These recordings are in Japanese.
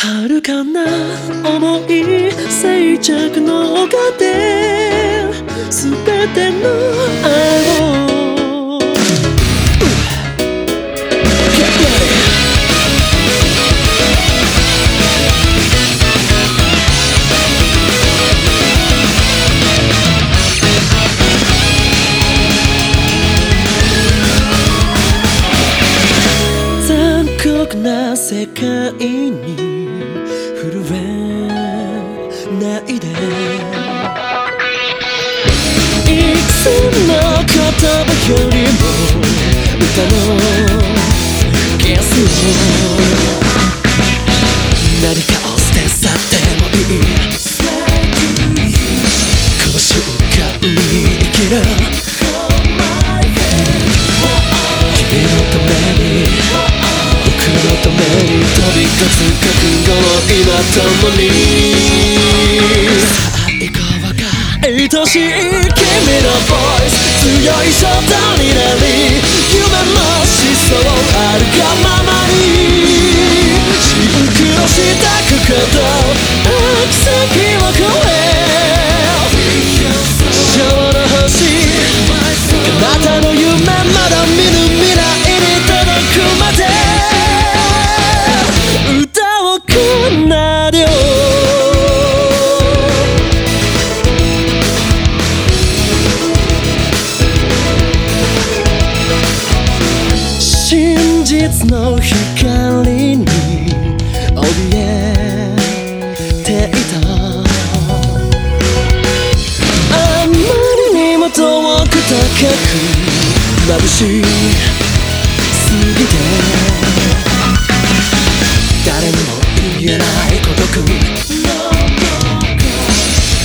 遥かな思い静着の丘で全ての愛を残酷な世界にないで。いつの言葉よりも歌のゲスを何かを捨て去ってもいい。この瞬間に生きる君のために僕のために飛び立つ覚悟を今共に。愛しい君のボイス強い衝動になり夢の思想あるがままにシンクロしたくこと奇跡を超え昭和の星あなたの夢まだ見ぬ未来に届くまで歌を奏でよ真実の光に怯えていたあまりにも遠く高く眩しすぎて。誰にも言えない孤独。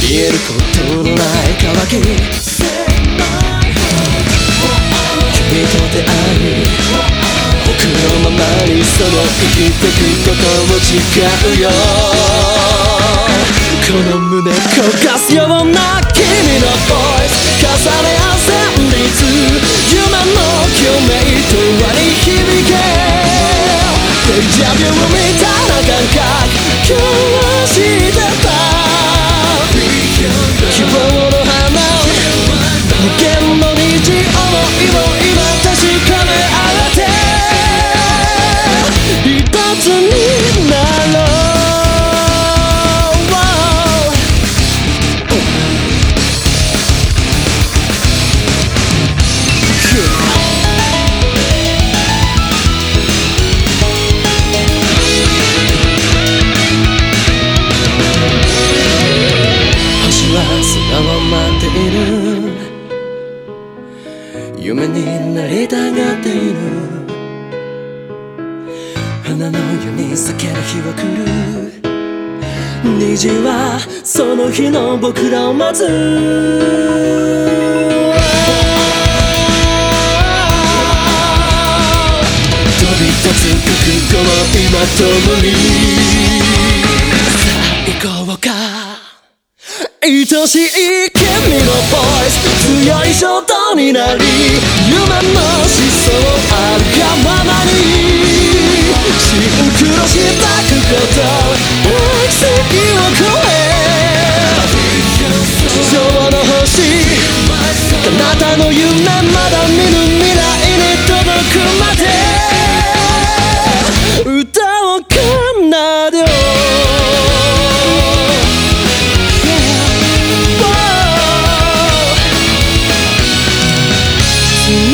言えることのない渇き。生きてくことも違うよ。この胸焦がすような君のボイス重ね合わせ率夢の共鳴と割り響けデジャビューみたいな感覚。今日はしい夢になりたがっている。花のように咲ける日は来る。虹はその日の僕らを待つ。飛び立つ覚悟を今共に。さあ行こうか。愛しい君のボイス強い衝動になり夢の思想あるがままにシンクロしたくこと奇跡を超え昭和の星あなたの夢まだ見ぬ未来に届くまで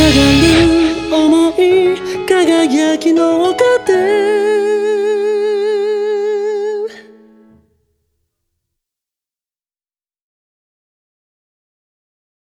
がる想い輝きの丘